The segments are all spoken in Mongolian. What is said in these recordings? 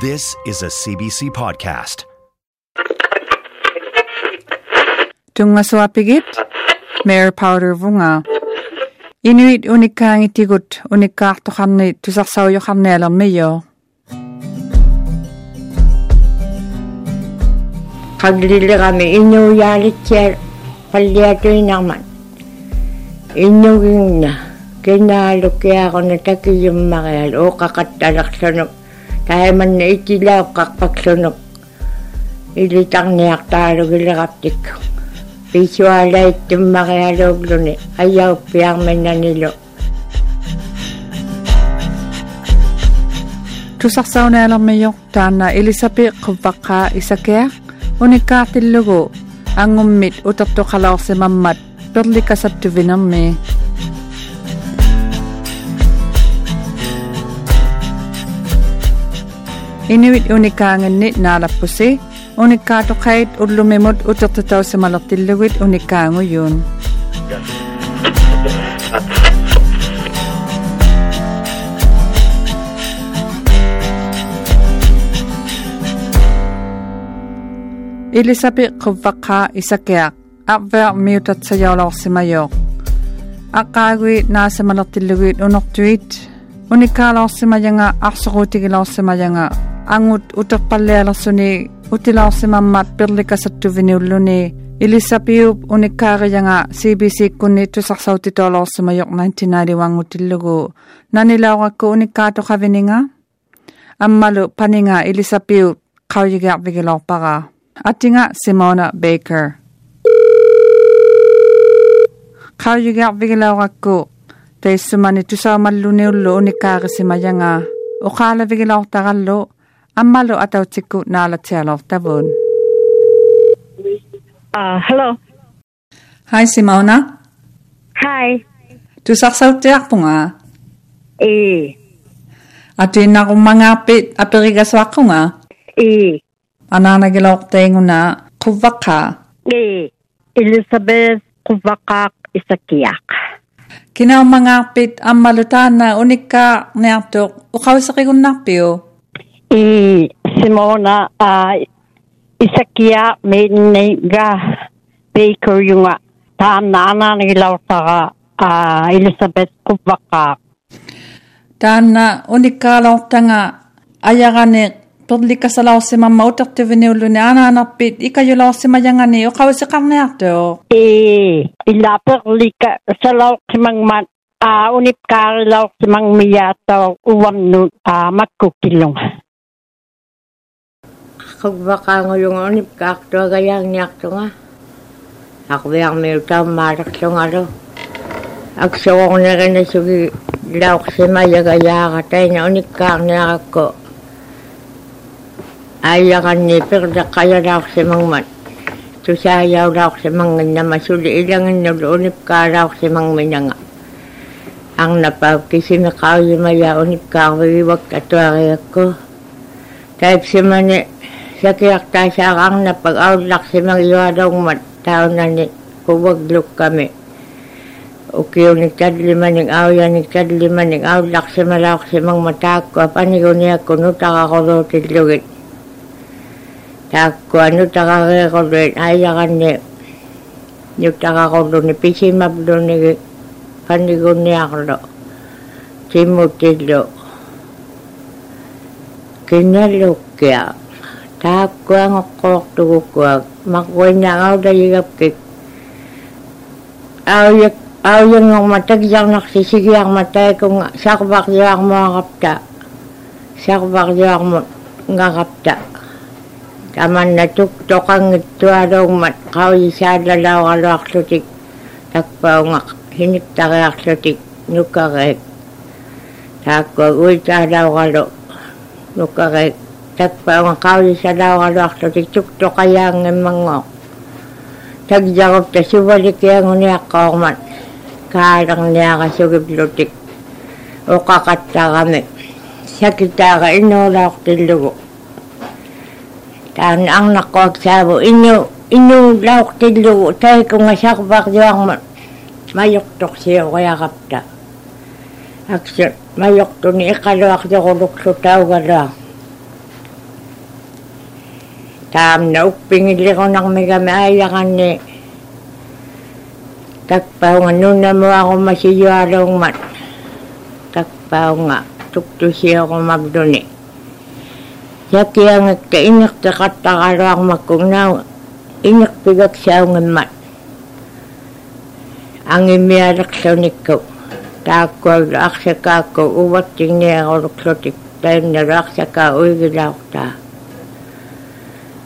This is a CBC podcast. Tungaswapigit, Mayor Powder Vunga. Inuit unikkaangitigut unikkaartoqarni tusarsaujornaalermiyo. qaglillerami innuuyaalitsia qalliatuinarman innuginna kinaalukkiaqorna takiyummarial uuqaqattalerlunuk kaya man na itilaw kakpagsunok. Ilitang niyak talo gilagaptik. Pisuala itong makialog luni. Ayaw piyang man na nilo. Tusak sa unayalang mayok tana ilisapi kumpaka isakya. Unikatil lugo ang umit utap to kalaw si mamat. Perlikas at tuvinam me. Inuit unikaanganni naalappusi unikkaatoqait ullumimut utertatausimalertillugit unikaanguyuun Elisabe quvvaqqa isakiaq arver miutatsajorlorsimajoq aqaaguit naasamalertilluguit unortuit unikaalorsimajanga arsoruutigilorsimajanga angut utaqqallialarsuni utilaarsimammat pirlikasattuviniulluni Elisabeth yanga CBC kunni tusarsautitoolorsuma yoq 1991gu nanilaoraqku unikkaatu qavininga ammalu paninga Elisabeth para. Atinga Simona Baker qaujigaarvigilaoraqku Ukala tusaumalluniullu tagal lo. Amalo atau ciku nala tialo tavun. Uh, ah, hello. Hi Simona. Hi. Tu saksaw tiyak po nga. Eh. At yun na kung mga nga. Eh. Ananagilaw ko tayo na kuvaka. Eh. Elizabeth kuvakak isakiyak. Kinaw mga pit ang malutan na unika niyaktok. Ukaw sa kikunakpiyo y Simona a isakia mene ga baker yung ta nana ni lautaga a Elizabeth Kubaka Tana unika lautanga ayagane todli kasalaw si mama utak tivini ulo ni ana anapit ikayo law si mayangani o kawisi karne ato eh ilapag lika salaw si mangman Uh, unip kari mang miyata uwam nun uh, matkukilong. kakbaka ngulungo ni kakto gayang niyak tunga. Akbiyang miltam marak tunga do. Aksawang na gana sugi lauk si mayagaya katay na unik kak niyak ko. Ayakan ni pirda kaya lauk si mangman. Tusayaw lauk si mangin na masuli ilangin na unik ka lauk si mangminanga. Ang napapkisimikaw yung maya unik kak viwak katuari ako. Type si mani. sakiaqtaasaaġaarnappak aullaqsimagiyualuugmat taunani kuvagliukkami ukiunik tatlimanik aujanik tatlimanik aullaqsimalauqsimagma taakku apaniguniakku nutaqaquruutillugit taakku anutaqariiquruit aijaqanni nutaqaqurluni pisimappunigi paniguniaqlu timmutillu kinallukkia ta quan ngọc cột tu cuộc mặc quên nhà ao đây gặp kịch ao giấc ao dân ngọc mặt tất dân nọc sĩ sĩ giang mặt tay cũng sắc bạc giang mò gặp ta sắc bạc giang mò ngà gặp ta ta man là chúc cho con người tua đâu mặt khao y xa là lao à loạt sô tịch tắc vào ngọc hinik ta gạc sô tịch nụ cà gạch ta có ui ta lao à lộ nụ cà gạch takpawang kauli sa lawang lakto ti tukto kayang mangok. Tagjakop ta subalik yang unia kaumat. Kalang niya kasugib lutik. O kakatta kami. Sakita ka inulak tilugo. Taan ang nakot sabo inu. Inulak tilugo. Tayo kung asakbak diwang mat. Mayuktok siya kaya kapta. Aksyon. Mayukto ni ikaluak jakulukso tau galang. Tam na upingili ko ng migamaya kani. Takpaw nga nun na mo ako masiyarong mat. Takpaw nga. Tukto siya ako magduni. Yakiya nga kainak takat takarang makungnaw. Inak pigak siya ng mat. Ang imiyarak sa niko. Takol aksa ka ko uwat tingni ako ruksotik. Tayo na raksa ka uy gilaw ta.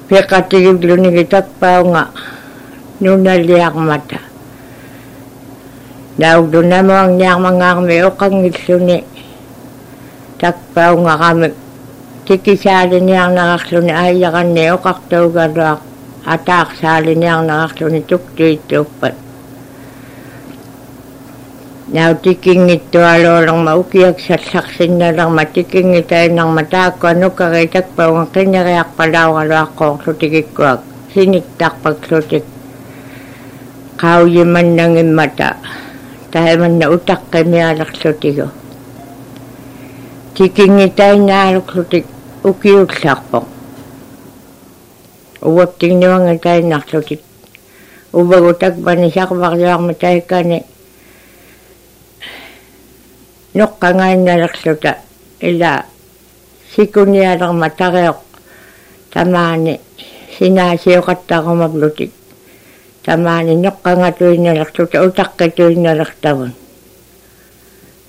Пеқатигивлуниги такпаунга нуналлиармата наудлунамуангниармангаарми оқангиллуни такпаунгарами тикисаалиниарнерарлуни ааяқанни оқартуугалуақ атаарсаалиниарнерарлуни туктуиттууппат nào chỉ kinh nghi tòa lô lòng mẫu kia, sạch sạch sinh ra lòng mà chỉ kinh nghi tay lòng mà ta có nó có gây chắc bầu ngang kinh nhà gạc bà đào gà loa còn số tiki kì quạc xin ít tạc bạc số tì khao dì mình nâng im mà ta tại mình nấu tạc cái mẹ lạc số tì gò chỉ kinh nghi tay nà lúc số tì ưu kì ưu sạc bọc. Ưu bọc tình nâng tay nạc số tì ưu bọc tạc bà nì bạc giang mà tay cả nè noqqangainnalerluta ila sikunialerma tareoq tamaani sinaasiuqattaqumaplutik tamaani noqqangatuinnalerluta utaqqituinnalertavun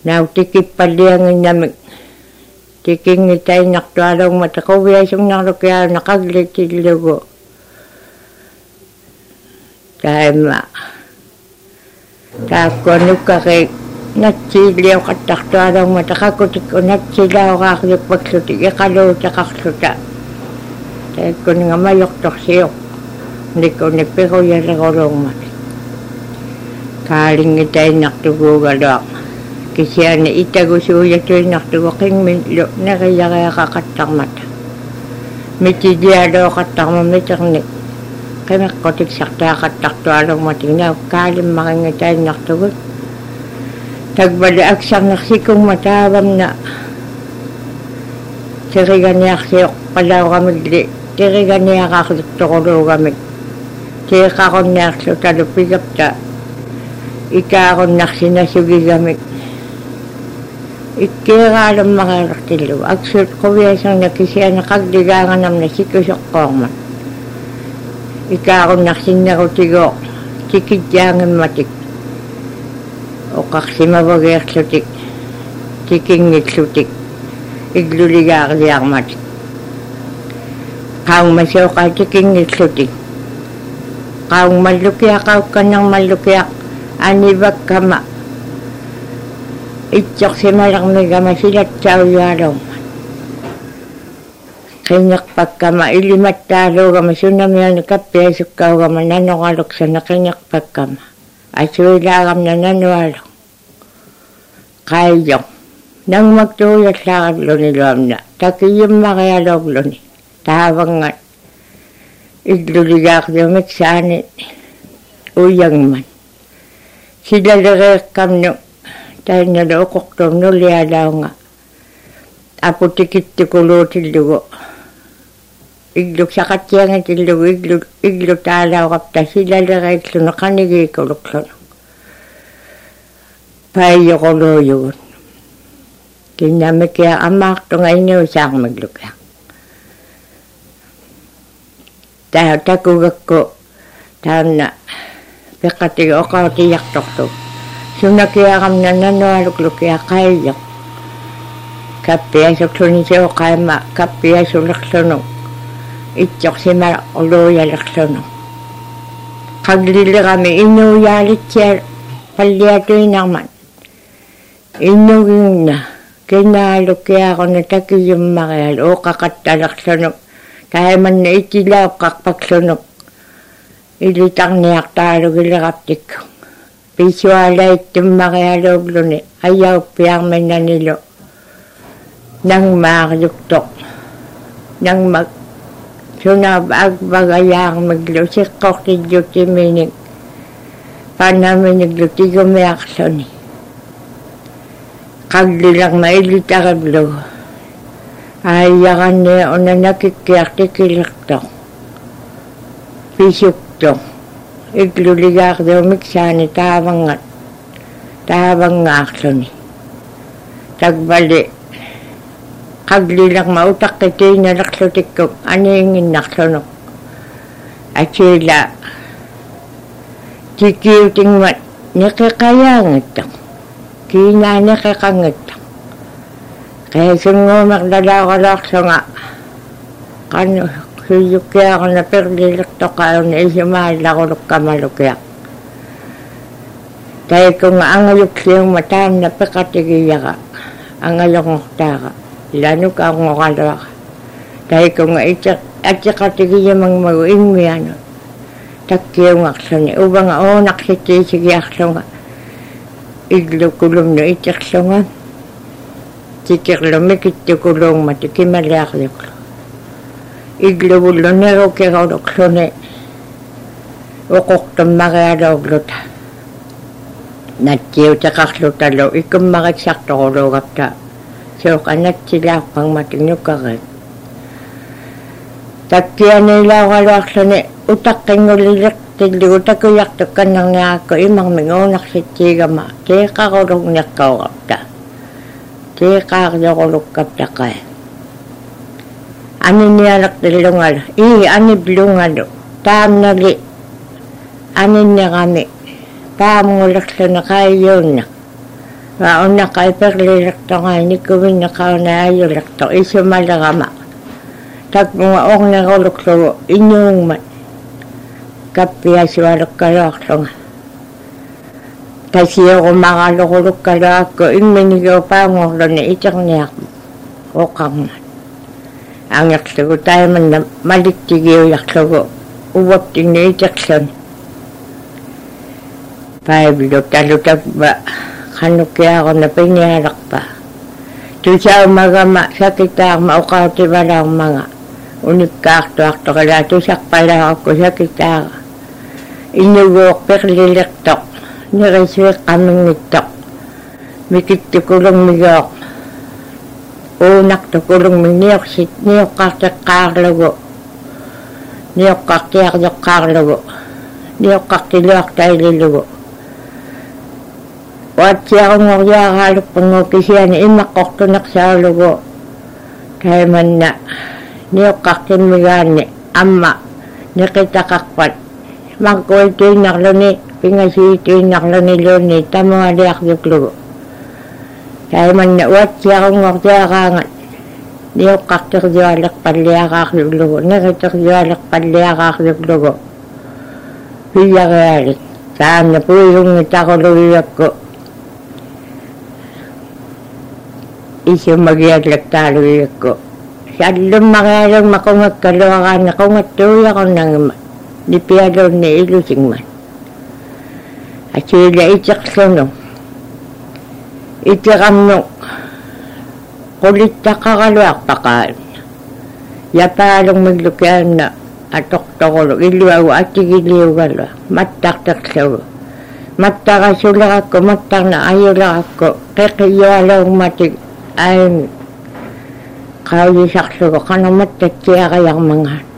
nau tikippallianginnamik tikinngitainnartualuugma taquviasungnarlukiaa naqaglitillugu taimma taakkuannukkaqi natsiiliaqa tartualungma taqakutik unatsilauraariuppaksutik iqaluutaqartuta taikkuningamajortorsiuq nikuni piruyalerulungmak kaalingitainnartuguugaluaq kisiani itagusuuyatuinnartugu qingmin luneriyareaqaqattarmata mitilialuuqattarma miternik qimeqqutik sartaaqattartualungmatik nauk kaalimmarinngitainnartugut итагусууятуиннартугу қиммин лу нерияриақақаттармата митидиалуоқаттарма митерник қимеққутик сартаақаттартуалугматик наа каалиммаринга тайннартугут такбали аксарнерсикумма таавамна териганиарсиоқ палаурамилли териганиараарлутторулуугамик теэқарунниарлу талу пигапта икааруннарсинасугигамик иккеерааламмагаалертиллуга аксуут quvиасерна кисианеқарлигааганамна сикусеққоорма икааруннарсиннерутигоо qaqsimavageriqsutik tikinnitsutik igluliliarliarmat qaungmasiuqa tikinnitsutik qaungmallukiaq qaukkannermallukiaq anivakkama. Itsorsimalermigama silatsauyaluumma qinnerpakkama ilimattaaluugama sunamiani kappiasukkaugama nanoqaluksana qinnerpakkama asuilaagamna nanualu qalluq nangmaktuuyallaaqagluni luamna takiyimmaqialoqluni taavangat illuligaaqyumik saani uiyangman silaligeeqqamnu tainnalu uqortumnu lialaunga aputikittukuluutillugu igluk saqattiangat illugu iglu iglu taalauqapta silaligeillunu qanigiikuluqlunu пааййоқолууюгут киннамикиа амаартунга инуусаармаглука таа такугакку таанна пеққатига оқаутиярторту сунакиарамна нануалуклукиа қааййоқ каппиасуклунисио қаама каппиасулерлуну итсорсимала олуuялерлуну qaglillerami innuuyaalitsia palliatuinarman иннугиунна кинаалукиааруна такиюммариал ооқақатталерлуну тааманна итилаоққарпаклуну илитарниартаалугилераптикку писуалаиттуммариалууглуни аяуппиарминнанилу нангмаариуктоқ нангмак сунаап агвагаяармаглу сиққортиллутиминик панаминиглу тигумиарлуни qallilarma ilitaravlugu ааяранни унанакиккиартикилерто писукто иглулигаарлуумик саани таавангат таавангаарлуни таквали qaglilaqma utaqqitiinalaqlutikkuk aniinginnarlunuk ачила тикиутингмат неқеқаяангиттақ кинаанеқеқангиттақ qeesunguumerlalaagalaarsanga qannu huyukkiaqana perlilirtoqaaruna isimaallaqulukkamalukkiaq taikunga angayuksiungma taanna peqatigiyaqa angayongortaaqa ilanukaangoqaluaqa taikunga itaq атеқатигиямангмагу иммиану таккиунгарлуни уванга оонақситиисигиарлунга иглукулумну итерлунга тикерлуми киттукулууммати кималиарлуклу иглувуллунерукеролуклуни оқортуммариалооглута натсиутеқарлуталу иккуммариксарторулуугапта сеоқанатсилааққангматик нукарит таккианилаагалуарлуни утаққингулилеқ tindu ta ku yak ta kan nang ya ko mình mingo nak si chi ga ma te ka ko dok nyak ko gap ta. Te ka ko ko dok kap ta ka ani ni alak de lungal i ani blungal tam na li ani ni gami tam ngulak ngồi na ka yun na wa on na ka per li lak ta nga ni ku win na ka na yu lak ta i si ma la ga ma tak mga ok na ko dok so inyong mat каппиасуалуккалуарлунга тасиорумаралорулуккалуакку имминигиупаангорлуни итерниарма оқарма ангерлугу таиманна малиттигиуярлугу увоттинни итерлуни пайблу талутаква ханнуккиаарна пиниаларпа тусаумагама сакитаарма оқаативалаармага униккаартуартоқалаа тусарпалааракку сакитаара иннугуур перлилертоқ нерисуеққамингиттоқ микиттукулунгмигоо уунартукулунгми ниорсит ниоққартеққаарлугу ниоққартиарьоққаарлугу ниоққартилуартаилилугу уатсиарунгориаагаалуппангу кисиани иммаққортунерсаалугу тайманна ниоққартиммигаанни амма неқитақарпат makul tu naklani pingasi tu naklani luni tamu yuk lugu. kaya man na wat yuk kong Nek akangat diyo kaktik diwalak paliakak diklu ak yuk lugu piya ka kayalik saan na po yung itakuluyak ko lugu yuk ko isi magi alak ta lugu yuk ko Sallum makalong makungag kaluwakan akong at tuya kong nangimat. Макунгаккалуагаана qungattuuyaqornangima нипиалуунни илусингмат ачиила итеқлуну итеқамну qulиттақаралуарпақаа япаалугмиллукаанна атортогулу иллуагу атигилиугалу маттартерлугу маттарасулеракку маттарна аюлеракку қеқиюалугматик аим qauyisarlugu qanumattatsiaqayarmanga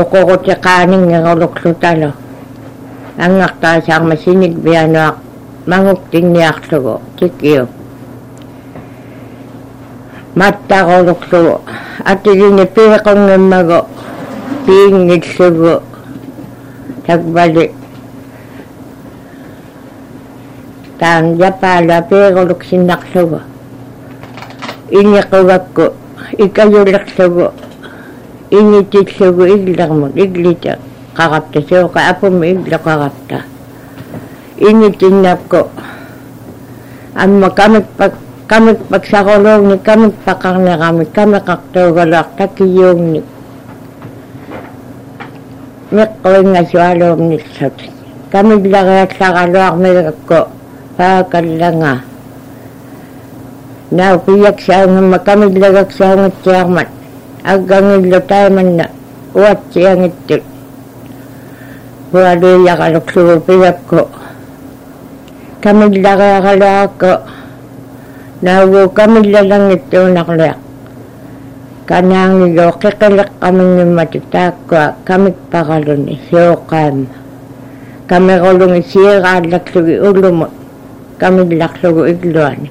uqurutiqaaninngерулуклуталу ангартаасаарма синик биануақ. Мангуктинниарлугу тикиу. Маттарулуклугу атигини пиеқунгиммагу пиингиллугу. Таквали таан япаала пиеқулуксиннарлугу инеқугакку икаюлерлугу ингитиллугу иллермут иглита қарапта сеоқа апуми иллеқарапта ингитиннапку амма камикпак камикпак сарулуунни камикпақарнерами камеқартуугалаар такиюунни меққуингасуалуумниллут камиллариалларалуармигакку паакалланга нау пияксаангамма камиллагаксаангатсиармат agangillo taimanna kami pualuiaqaluksugu pigakku kamillariaqaluaqakku naagu kamillalangittuunarliaq kanaangillo qiqileqqaminnimmatu taakkua kamikparaluni siuqaamma kamerolungi siiraallakslugi ulumut kami igluani.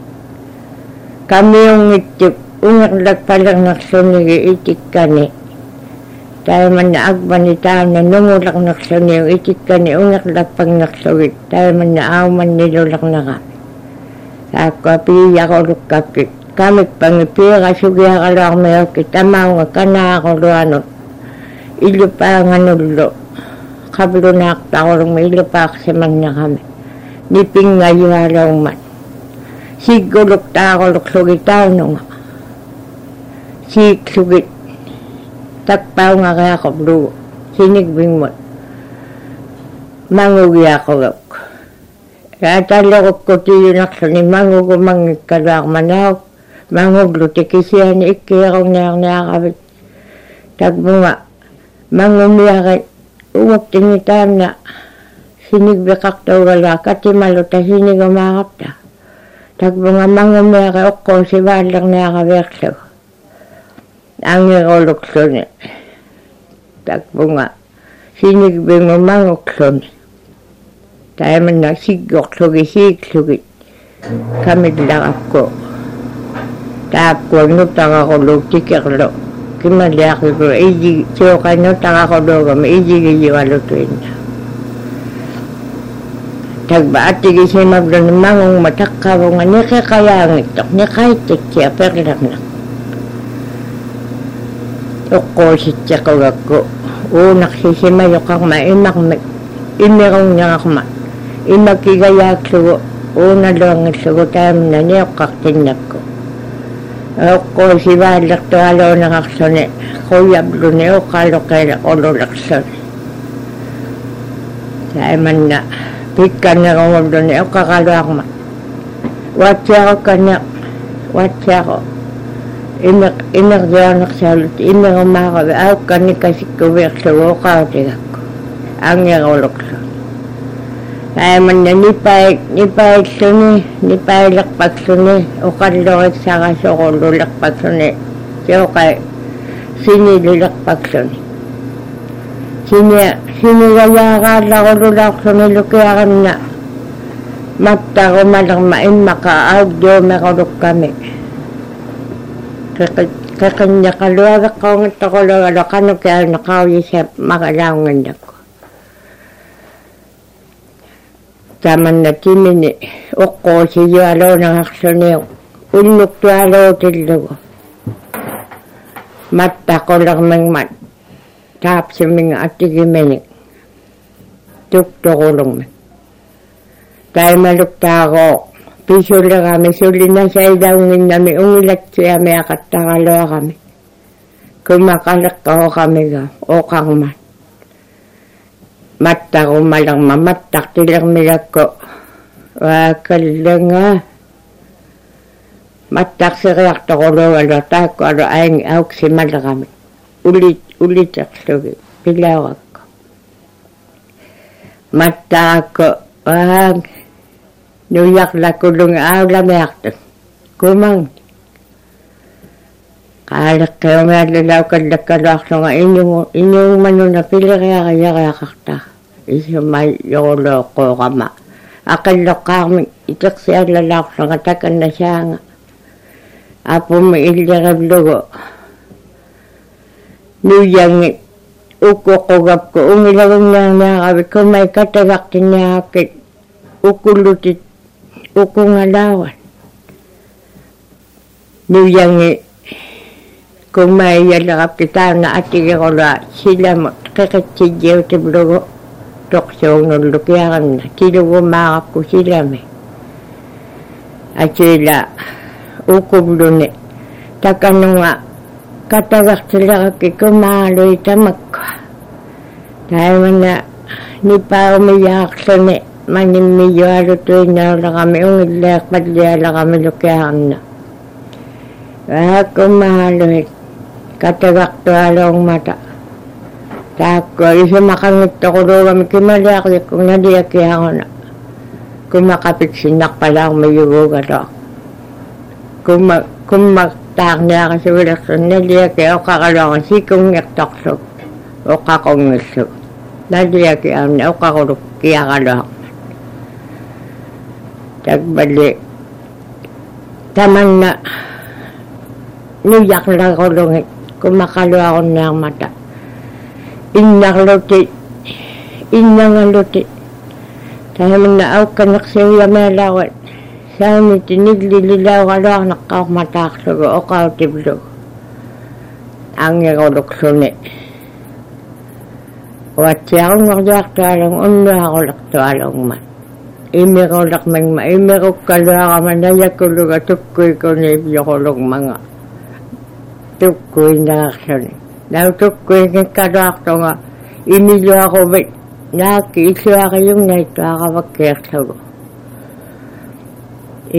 Kamiungittut Ingatlak palang naksuniyo itikani. Tayo man naagban ni taan na numulak ni unak ungatlak pang naksawit. Tayo man naaman nilulak na ka. Ako piya ko lukapit. Kamit pang ipira sugiya ka lang mayo kitama nga kana ako luanot. Ilupa nga nulo. Kablo na aktakorong ilupa kasi man na kami. Niping nga yuwalaw man. Sigulok ta ako luksugitaw nung ako. G-Qubit 딱빠우 나가야 겁루 신익 빅문 망우기야 거겁 야달려고 꼬지유낙 손이 망우고 망니까도 악만하고 망우로 떼기시하니 있게하고 나가나가비 딱봉아 망우미야가 우먹증이 땀나 신익 백악도 올라 까지 말로 다 신익이 마갑다 딱봉아 망우미야가 옥고시 발락 나가백세고 양해가 올록선에 딱 뭔가 신이 병원만 옥선 닮은 나 식욕속에 식욕속에 감이 나갔고 딱고 높다가고 녹지깨글로 그만 대학으로 이지 지옥가 높다가고 녹으면 이지기지가 녹도있나 tagbaatigi si mabrang mangong matakabong nga nikakayangit tok nikaitik siya perlang lang uquusittiqugakku uunak sisimayoqarma imarmik иммерууннерарма иммакигаяаксугу uunaluangillugu taaminani oqqartinnakku эоккуу сивааллертуалуунерарсуни куяблуни оқаалоқиила олулерсуни тааманна пикканнерумуллуни оқаралуарма уатсиарукканне уатсиаро имек имердуанерсаалут имерумаарава аукканникасиккувиерлугооқаатигакку аангерулоқлу ааманна нипаи нипаиллуни нипаилерпаксуни оқаллориксарасоқуллулерпаксуни теоқа синилулерпаксуни сине синигаяагаалларулулаарсуни лукиаранна маттарумалерма иммақа ауддуумерулукками kakanya kaluwa ko ng tokolo alakano kaya nakawi siya makalawangan ako. Taman na timini, ukko siyo alo ng aksoniyo, unuk to alo tilo. Matta ko lang mang mat, tap sa mga atigiminik, tukto ko lang man. Tayo malukta ako, писуллерами суллинасаилаунгиннами унгилатсиамиақаттаралуарами кумақалеққаоқамига оқарма маттарумалерма маттартилермилакку. Уааккалланга маттарсериарторулугалу таакку алу аанги ауксималерами. Ули улитерлуги пилауракку маттаакку аанги New York la kulung au la meartu. Kumang. Kaala keomeallu laukan lakkaluarlunga inyungu inyungu manuna pileriariariaqarta. Uko ko gap ko takannasaanga. Apummi illerallugu. Nuyangit ukkoqugapku ungilagunniarniaqavi kumai katavaqtinniaqakkit ukulutit 561 Nuyang kumaya lakap kita na ati kola sila kakatiyaw tiblogo toksong nung lukyakan na sila gumakap ko sila may at sila ukublo ni takano nga katagak sila kakikumaloy tamak dahil na ni pa umiyak sa ni маннмиюалутуиннаалерами унгиллаақпаллиалерами лукиаарна ааккуммаалуит катагартуалуурмата таакку исимақангиттоқулуугами кималиақликку налиакиаруна кумақапик синнарпалаарми югуугалуа кумма кумма таарниарасуилерсун налиаки оқаралуара сикунгерторлук оқақунгиллук налиакиаарна оқарулук киаралуа Tagbali. Taman na niyak lang ko lungit. Kumakalo ako ng mata. Inyak luti. Inyang luti. Taman na aw kanak sa iya malawat. Sa amin tiniglililaw ka. Ang yakulok sunit. Wat yang ngordak tualong unna ngordak tualong mat. Имерулермангма имеруккалуарама наякулуга туккуикуни йорулугмага туккуинаарсуни нау туккуингккалуартунга имилуарувит наакки иллуариюнгнайтуараваккиерлугу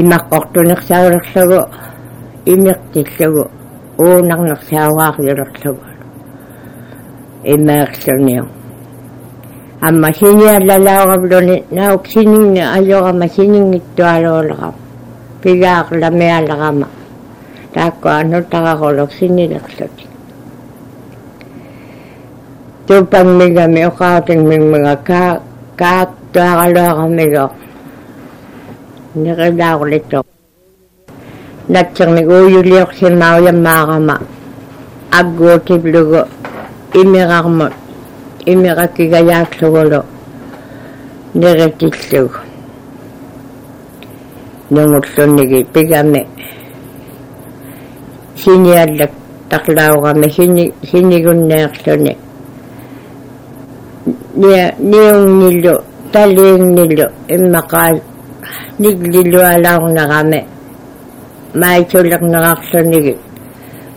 имаққортунерсаулерлугу имертиллугу уунарнерсааваариулерлугу имаерлуниу amma sinne alla laura blone nauksininne ajoa amma sinne tuo alolga pidaakla me alama takko anno taka kolok sinne laksoti tupan mega me okaaten min mega ka ka tuo alolga mega nere daule to natsangni uyuliok sinmauyan maagama aggootiblugo imiqarmut imiqarmut имеқаккигаяаклугулу неретиллуг нунгуллунниги пигами. Синиаллак тарлаугами сини синигуннеерлуни ниа ниунгниллу талиингниллу иммақаа ниглилуалаарнерами маитулернерарлуниги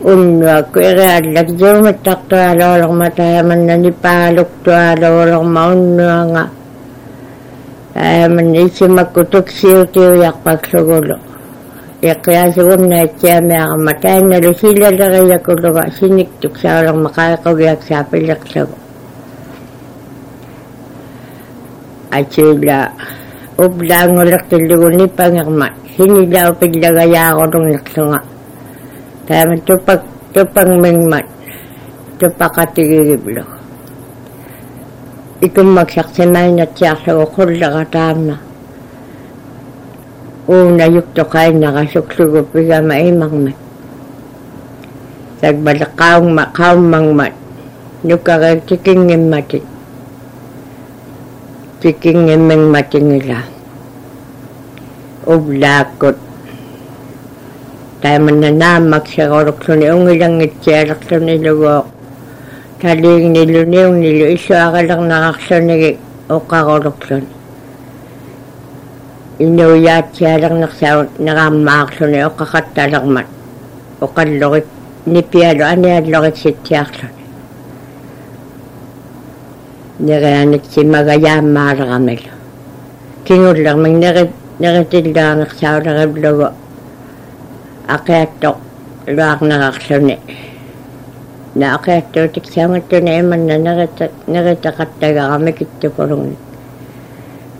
уннуакку эреаллак юуматтартуалоолерма тааманнани паалуктуалоолерма уннуанга тааман исимакку туксиутиуярпаксугулу иққиасугуннаатсиамеарама таанналу силалериякулуга синиктук саалерма қаеқувиаксаа пилерлугу ачила ублаангулертиллугуни пангерма Kaya man tupag, tupag ming man, tupakatigigiblo. Ikum magsaksinay na tiyak sa ukul na katama. Una yukto kayo nakasuksugo pisa maimang man. Tagbalik kaong makaong mang man. Nukakagtikingin matik. Tikingin ming matingila. Ublakot тайманна нааммаксеролуклуни унгилангитсиалерлуни лугоо талиигнилуниунгилу иллуагалернарарлуниги оқаролуклуни инуяатсиалернерсаут нерааммаарлуни оқақатталермат оқаллорит нипиалу аниаллоритситсиарлуни нереаниксимагаяаммаалерамилу кингуллермик нери акиаттоқ илуарнерарлүни наақиаттуутик саангаттуни иманна нерита неритақаттагарамми киттукулунгни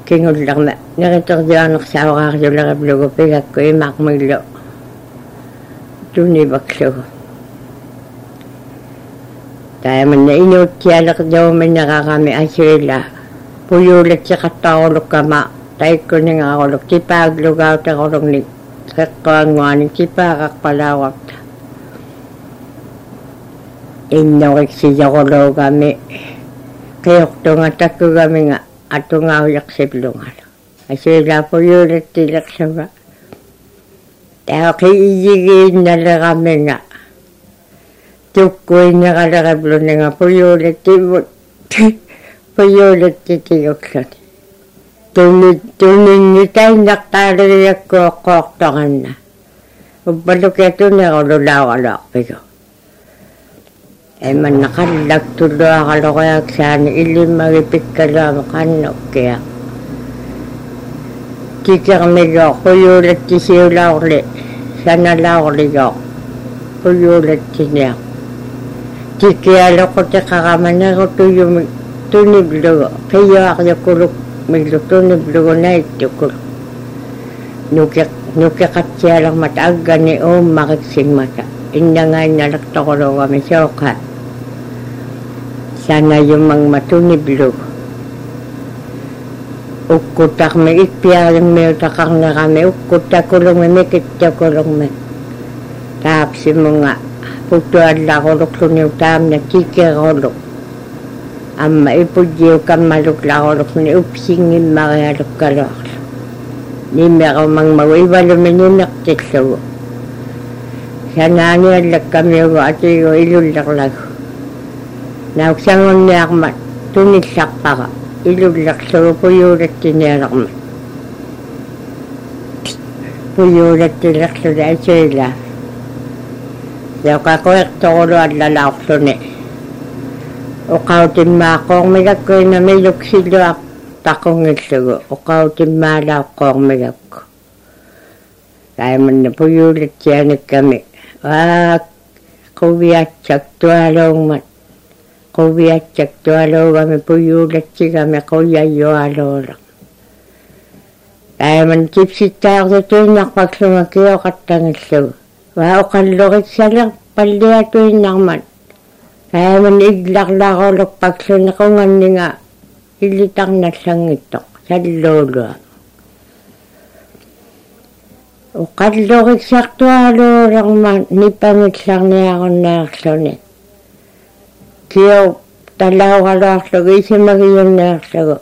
кингуллерма неритердианерсааваарлулериблугу пигакку имаақмиллу туниваклугу тааманна инуутсиалеқдууминнераами асуила пуюулатсиқаттаарулуккама таиккунингарулук типааглугаатерулугник qeqqaanguanin tipaaqaqqalaaruarta иннориксиёрлуугами qiortungatakkugaminga atungaullersiplungala асилаапуйуулаттилерсуга таақиигигиинналераминга туккуиннералерплунинга пуйуулаттивут пуйуулаттитигорлани tumingitain naktaririakko qoortoqanna uppalukiatuneqululauqaluarpigu иманнақаллактуллуаралориак саани илиммаги пиккалуама қаннуккиа титермилоо қуйуулаттисиулаорли саналаорлигоо қуйуулаттиниа тикиалоқутеқараманеру туйуми туниллугу қиюариаккулук milutuni blugunai tukul nukyak nukyakitsialakmat aggani uummakiksimata innangai nalaktoqorugami sooqa sanayumangmatuni blug ukkutarmi ikpiarimmiutaqarnerami ukkuttakulungmi mikittakulungmi taapsimunga putuallaquluqluniu taamna kikeeruluq амма ипутиукаммалукларулук ниупсингиммариалуккалуарлу ниммерумангмагу ивалумининертиллугу санааниаллаккамиугу атигу илуллерлагу науксангунниарма тунилларпара илуллерлугу пуюулаттиниалерма пуюулаттилерлула атилла яқақуэрторулу аллалаорлуни оқаутиммааққоормигаккуина милуксиллуақ тақунгиллугу оқаутиммаалааққоормигакку тааманна пуйуулатсианакками аа қувиатсактуалууммат қувиатсактуалуугами пуйуулатсигами қуйайюалуулақ тааман типситтаартутуиннарпаклума киоқаттангиллугу аа оқаллоритсалер паллиатуиннармат aaman illarlaaruuluq paksuniqunganninga illitarnallangittoq salluulua uqalluriksartuaaluulerma nipangillarniarunnaarluni kiu таллаугалуарлуги исимагиуннаарлугу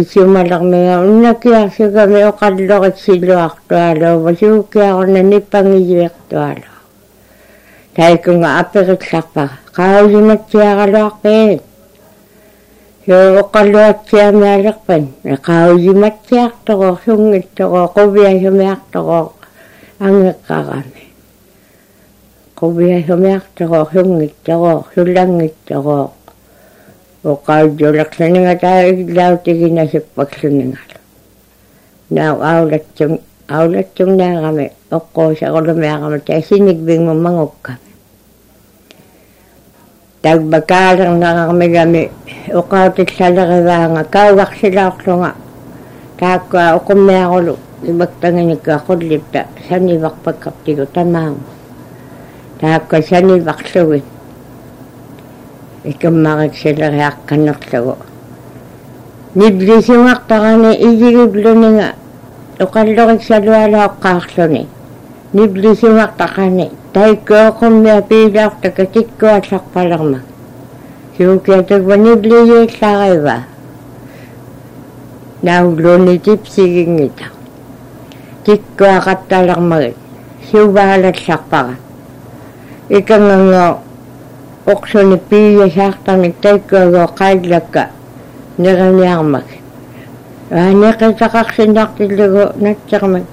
исималермига уннакиарсугами уқаллоритсиллуартуалуу масууккиарунна ниппангииертуалу таикунга аперилларпа қаулиматсиаралуарпиит юоққаллуатсиамиалерпан қаулиматсиарторо сунгитторо қувиасумиарторо ангеққарами қувиасумиарторо сунгитторо суллангитторо оқаудулерланинга таагиллаутигинасиппаксунингал наа аулатсун ауlattugnaaġami oqquusaqulumiaqami tassinikvingummangukkami tagmakaalernaqarmigami oqautillalerivaaŋa kauvarsilaorlunga taakkaa oqummiaqulu имакпаганикка қуллипта саниварпаккартигу тамаам таакка саниварлуги икаммариксилериаққаннерлугу нивлисунгартарани игигиблунинга оқаллорисалуалааққаарлуни ниблисимартақани таиккоокуммиа пилаарта катиккуалларпалерма сиукиатагва ниблиииллаарива наулуни типсигингита. Тиккуақатталермагит сиуваалалларпара иканганго оқсуни пииясаартами таиккуагоо қаиллакка нераниармак аанеқисақарсинартиллугу натсермат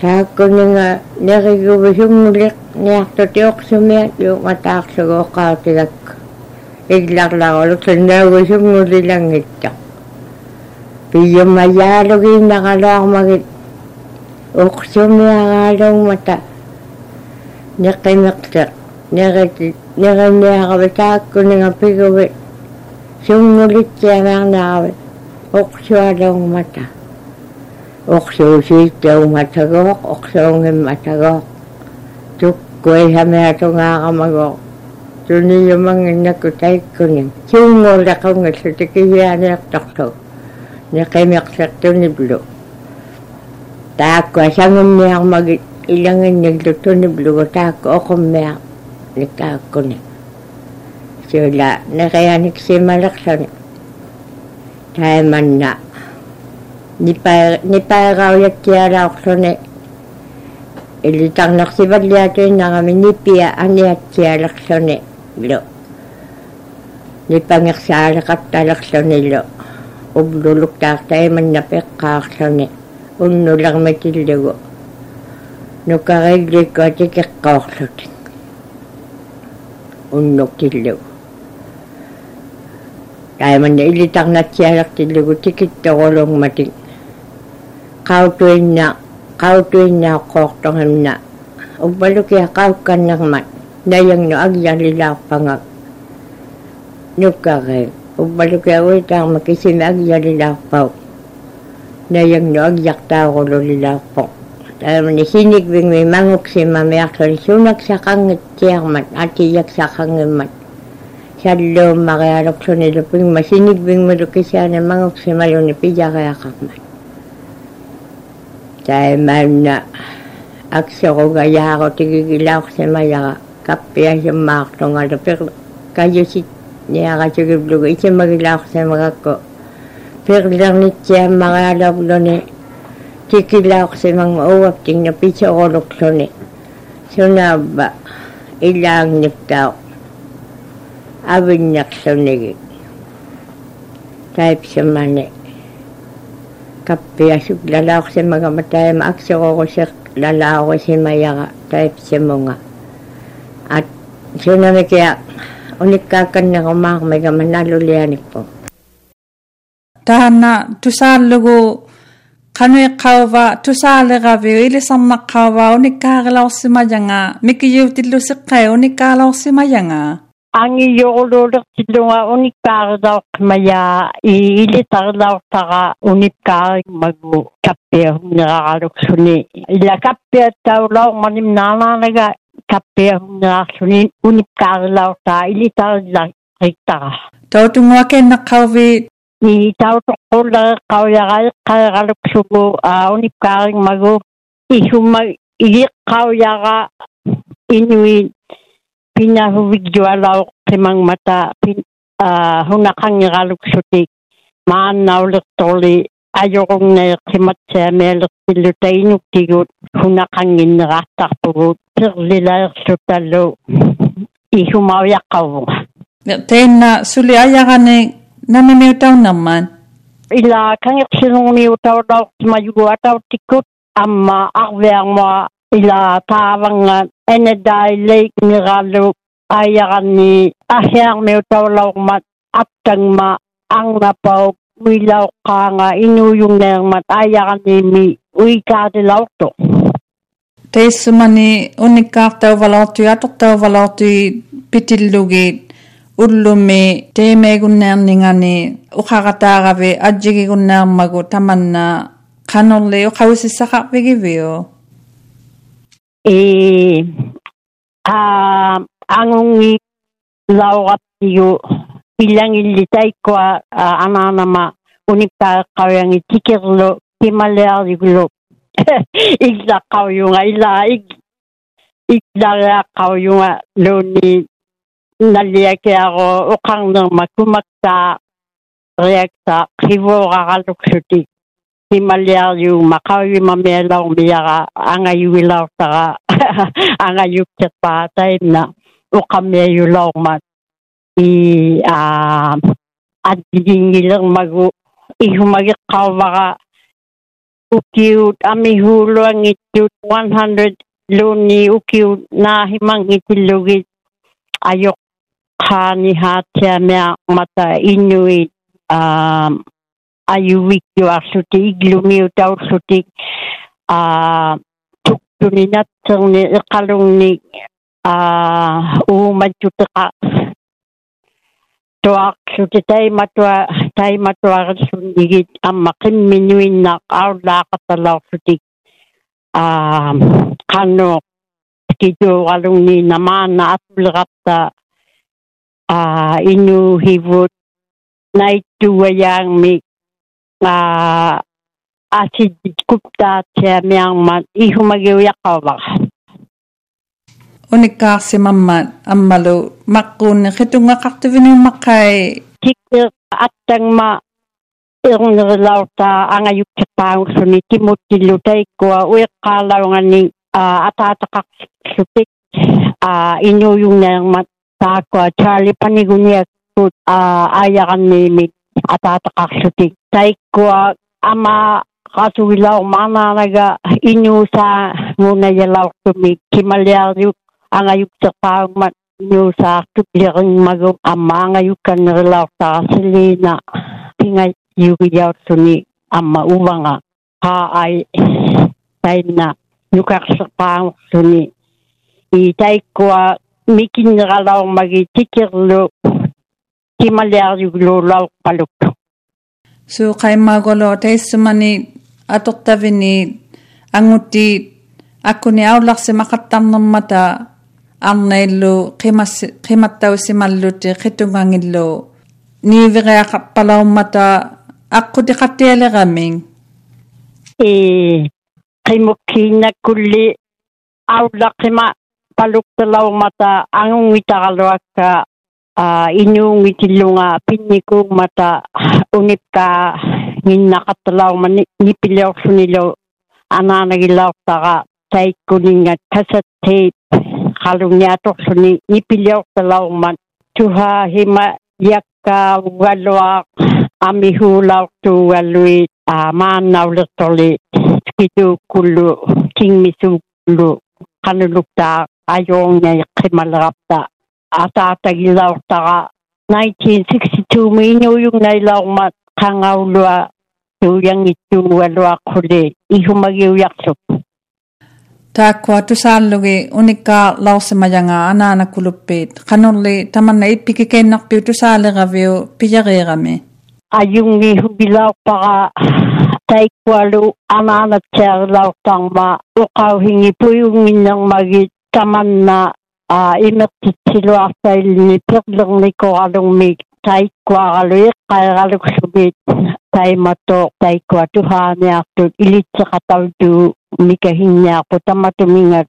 тааккунинга неригуви суммулеқ ниартутиорсумиат юнgataarsугу оқаатигак илларларулу синнаагу суммулилангитта пиюмаяалугииннаралуармагит оқсумиараалуумата неқимертеқ нериги нериниарави тааккунинга пигуви суммулитсиамаарнааравит 옥수하자마자 옥수시자마자고 옥수하마자고 죽고에 하매하자마자고 주니 요망했냐고 다이끄니 지웅올라간 것을 듣기 위하여 딱딱 내가 맥삭더니 불러 딱과 상은 매악막이 일랑은 일도 돈이 불고 딱 오금 매악 내가 끄니 저라 내가 야닉시 말락사니 えー、真ん中。二杯、二杯がおやきやらおくそね。えりたんなくせばりやといながみにぴやあにやきやらくそね。ろ。二杯がさらかったらくそねろ。おぶるるくたくたえまんなぺっかくそね。うんのらがめてるご。のかがいりこてけっかおくそて。うんのきるご。Kaiman na ilitang natsiyarak tiligo tikit tolong matik. Kautuin na, kautuin na koktong ham na. Ubaluki hakaw ka ng mat, dayang no agyan lila pangak. Nukakay, ubaluki awit ang makisim agyan lila pangak. Dayang no agyak tao ko lila pangak. Taman isinig bing may mangok si mamiyak sa sunak sa kangit tiyak mat, atiyak sa kangit mat. Атияксақангиммат саллууммариалоклуни лупингма синиквингмалу кисиана мангуксималуни пияриақармат таимаанна аксеруга яарутигигилаорсимаяра каппиасиммаартунгалу пер каюсит ниаратигивлуга исимагилаорсимагакку перлернитсиаммариалорлуни тикилаорсиманга ууаптинна писеролуклуни сунаабба 아버님약손에게 taipsimane kappiasuk lalaaqsimaga mataim aksiqurusiq lalaaqusimayaga taipsimunga at sinamikia unikkaakkanniqumaaqmiga manalulianikpu tahanna tusaallugu qanuiqqauva tusaaliqaviu ilisannaqqauva unikkaaqilaorsimajanga mikiyuutillusiqqai unikkaalorsimajanga ангиорулуулертиллунга униккаарилаортмая илитарилаортара униккаариммагу каппиахуннераралуксуни ила каппиаттаулаорманим наанаарнага каппиахуннерарлуни униккаарилаортаа илитарилла таутунгуакеннаққарви ni tautoqqullareqqauyareqqaeraluksugu unikkaarimmagу ihumma pinahuwig jualaw timang mata pin uh, hunakang ngaluk sutik maan nauluk toli ajorung ne kimat semeluk tilutainuk tigut hunakang inratarpugut pirlilaer sutalo. Ihumauyaqqavuga teenna suli ajaqani namimiutaunammaan ila kangersilungniutaullauqtima yuguatautikkut amma arvearmoa ila taavanga ena dailei ngiralu ayarani ahiarmiu taulaukmat aptangma angnapauk uilauqqaanga inuyungneermat ayaraniimi uikaatilaortu teissumani unnikkaartauvalortuiatoq tauvalortui pitillugit ullumi teemeegunnaarningani uqaqataaqavi ajjigigunnaarmagu tamanna qanorli uqawisissaqarvigivio eh a angungi lauqaptigu pillangillitaikua anaanama unippaqawiangi tikerlu kimaleariglu illaqqawiunga illa illareaqqawiunga luuni nalliakiaro oqarnerma kumaktaa riaktaa qivuoragaluksutik ni malia yu makau yu mamia lau miaga anga yu lau ta anga yu ketpa ta na o kamia yu lau ma i a adingi lang magu i humagi magi kawa ukiu ami hulo angi 100 luni ukiu na himang iti lugi ayok kani hatia mea mata inuit um, ayuwikyu arluti iglumiutaurlutik a tuktuninatserni iqalungni a uumajjuteqa tuaqluti taimatua taimatuarillunnigit amma qimminuinnaq aulaaqatalaorlutik a qannu kituuqalungni namaana atuleqarta a nga acid kupta tia miangmat ihumagiuyakawak unikkaarsi mammaat ammalu maqquunni qitungaqartuvini maqqai tikki attangma ernerlaurta angayukkippaangulluni timuttilluta uiqqaalaungani ataataqarlupik inuyungnaermat taakua Charlie paniguniakkut ayaqanniimik atatakakshutik taikua ama kasuilau mananaga inyusa ngunayalaukumi kimaliariuk angayuktaqaugmat inyusaartuk liringmagum ama angayukkanerilaurtaqasilina pingay yugiyautsuni ama uvanga qaai tainna yukaqseqaangursuni itaikua mikinneralaurmagi tikirlu kimaliariugluulauqqaluktu suuqaimaagolo teissumani atortavini angutti аккуни аулларсимақаттарнэрмата арнаиллу қимас қиматтауссималлути қитунгангиллу niivereaqarpalormata аққутиқаттиалерамин э uh, inyong itilo nga pinikong mata unip ka ngin nakatalaw manipilaw sunilo ananagilaw taka tay kuning nga kaset tape kalung niya to suni nipilaw talaw man. Tuha hima yakka walwa amihulaw tu walwi ah, amanaw latoli kitu kulu king misu kulu kanulukta ayong niya kimalrapta a tātagi lau taga 1962 me yung nai lau ma kangau lua te uyang lua kore ihumagi uyak sop. Tā kua unika lau se mayanga anana kulupit. Kanuli tamana ipiki kenak piu tusāluge viu pijagira me. Ayung ihubi tai anana tia lau tangma ukau hingi puyungin nang magi tamana Ah, a imet tiluartaili perlernikuarlugmik ah, taikkuaraluiq qaeraluksumit taimatoq taikkua tuhaaniartut ilitseqatartuu mikahinniarpu tamatumingat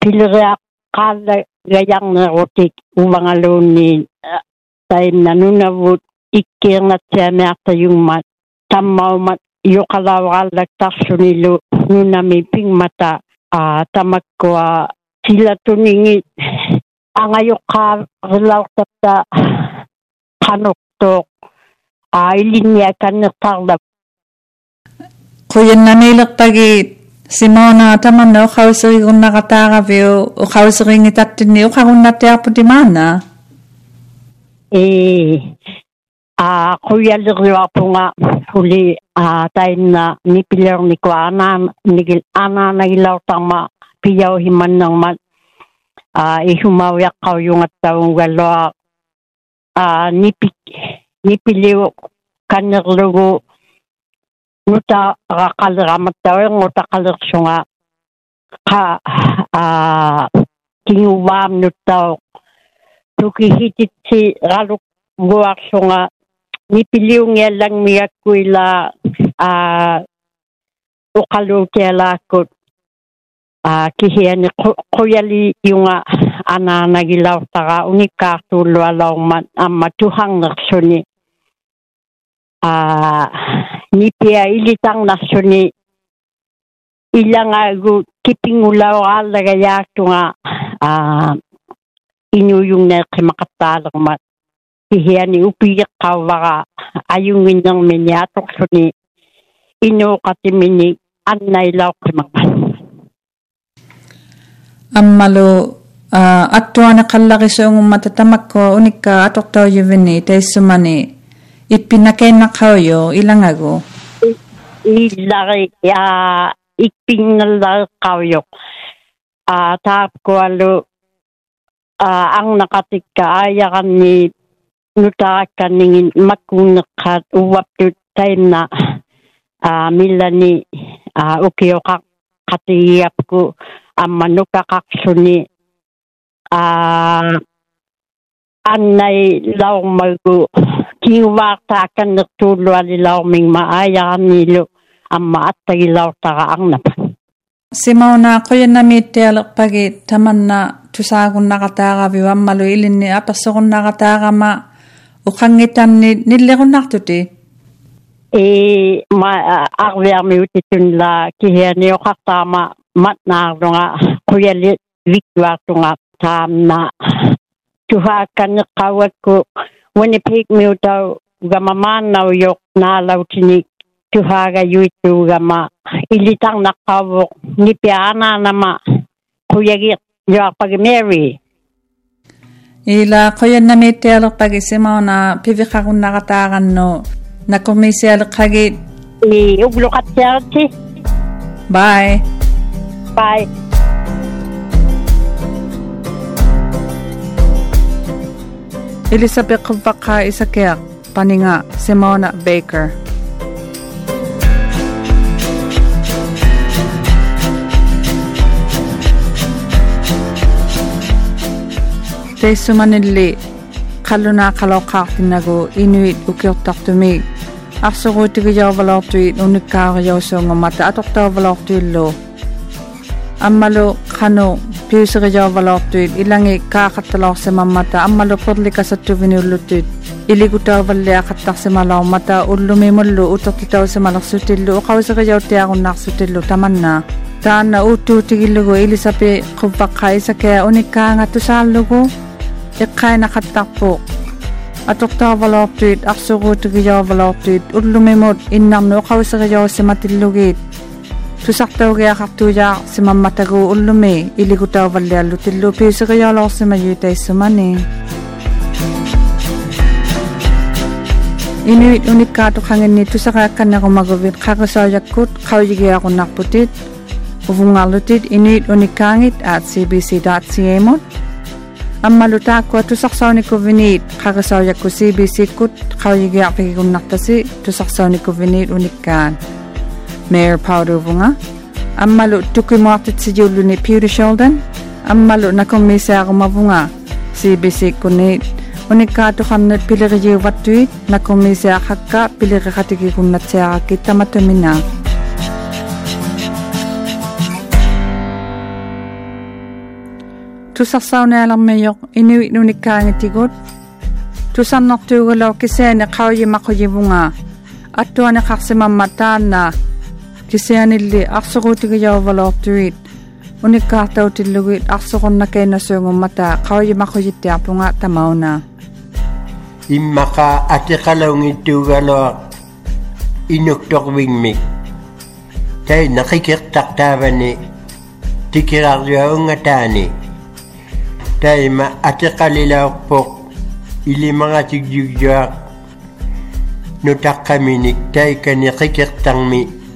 pileriaq qaalla gajarnerutik uvangaluunniin tainna nunavut ikkierngatsiamiartajummat tammaumat yoqalauqaallaktarsunilu nunami pingmata a ah, tamakkua silatuningit аңайоққа ғылалтапта қаноқтоқ айлинне каннертарлап қуяннамейлерпаги симона таманна оқаусеригуннақатааравиу оқаусерингитаттинни оқагуннаттиарпутимаана э а қуяллериуарпунга хули а таинна нипилерникуа анаан нигил анаанагилаутарма пияухиманнермат Ah, eh, uh, ihumawiak kau yung at taong galo uh, ah, nipik nipiliw kanerlugu nguta qakaleramat tawing nguta qalersunga qa uh, ah, kinguvaam nuttao tukihititsi qaluk guarsunga nipiliungiallangmigakkuila uh, uqaluutialaakkut uh, kihiani koyali yunga ana nagilaw taga unika tulwalaw mat ah, matuhang naksuni. Uh, nipia ilitang nasuni ilangagu kipingulaw alagayak tunga uh, inuyung na kimakatalak mat kihiani upiyak kawaga ayungin ng minyatok suni. Ino katimini annailaw kimakatalak ammalu uh, attuana qallaqisuungum matatamakko unikka atortoyuvini teissumani ippinakeennaqqauyo ilangagu? Illari yaa ikpinnellariqqauyo aa uh, taapkualu aa uh, arnaqatikka aayaqanni nutarakkaningin makkuunneqqaat uwaptut taimna aa millani aa ukioqaqatigiapku amanukakaksuni a ah, annai laumagu kingwartaakan nertuuluali lauming maayaarniilu amma attagilaurtara arnapa simauna qoyanamiittialerpagi tamanna tusaagunnaqataaqaviu ammalu ilinni apassoqunnaqataaqama uqanngitannit nillerunnartuti ee ma arviarmiutitun eh, ah, la kihianiuqartaama matnaarlunga quyali viktuartunga taamna. Tuhaakkanneqqauakku Winnipeg miutau gamamaannauyoq naalautini tuhaaga yuittuugama ilitarnaqqaavuq nipiaanaanama quyagi yoarpagi Mary. Ila qoyannamiittialerpagi Simona piviqarunnaqataaqannu nakomisialeqqagi i ugluqatsiarti bye Bye. Elizabeth Kavaka Isakek, Paninga, Simona Baker. Te sumanili, kaluna kalokak tinago, inuit ukiyotak tumig. Aksugo tigiyaw valok tuit, unikar yaw sungo mata atok taw valok tuit lo аммалу қану пиусериярвалоортуит иланги каақатталоорсимаммата аммалу перликасаттувиниуллуттуит илигутааваллиақаттарсималаормата уллумимуллу утертитаусималерсутиллу оқависерияутиаруннаарсутиллу таманнаа таанна уутtuутигиллугу илисапи қувваққа исакеа униккаанга тусааллугу эққаинақаттарпу атортаавалоортуит арсуруутигиявалоортуит уллумимут иннарну оқависерияуссиматиллугиит тусартаугиақартуяа симамматагуу уллуми илигутааваллиаллу тиллу пиусерияалоорсимаю таиссумани инуит униккаатоқангинни тусараакканнерумагувит қарисаояккут қауйигиақуннарпутит увунгаарлутит инуит униккаангит at cbc.ca-мут аммалу тааккуа тусарсауникуввиниит қарисаоякку cbc-кут қауйигиарпигигуннартаси тусарсауникуввиниит униккаан Mayor Pauduvunga аммалу тукимуартитсиюллуни Peter Sheldon аммалу накуммисаарумавунга cbc-кунниит униккаатухарнат пилерижиуваттуит накуммисаахакка пилерихатигигуннатсиаракки таматумина тусарсаунеалармиёq инуит нуниккаангатигут тусарнартуугалоо кисаани qaujimaqujivunga аттуани qarsimamma taanna кисаанилли арсеруутигиявалоортуит униккаартаутиллугит арсеқорнакаинасуунгуммата qaujimaqujittiarpunga tamauna иммақа атеқалаунгиттуугалуа инуктоқвигмик тай нақикертартаавани тикераарjuaunga таани тайма атеқалилаорпоқ илимагатигюгюа нутаққаминик тайкани қикертарми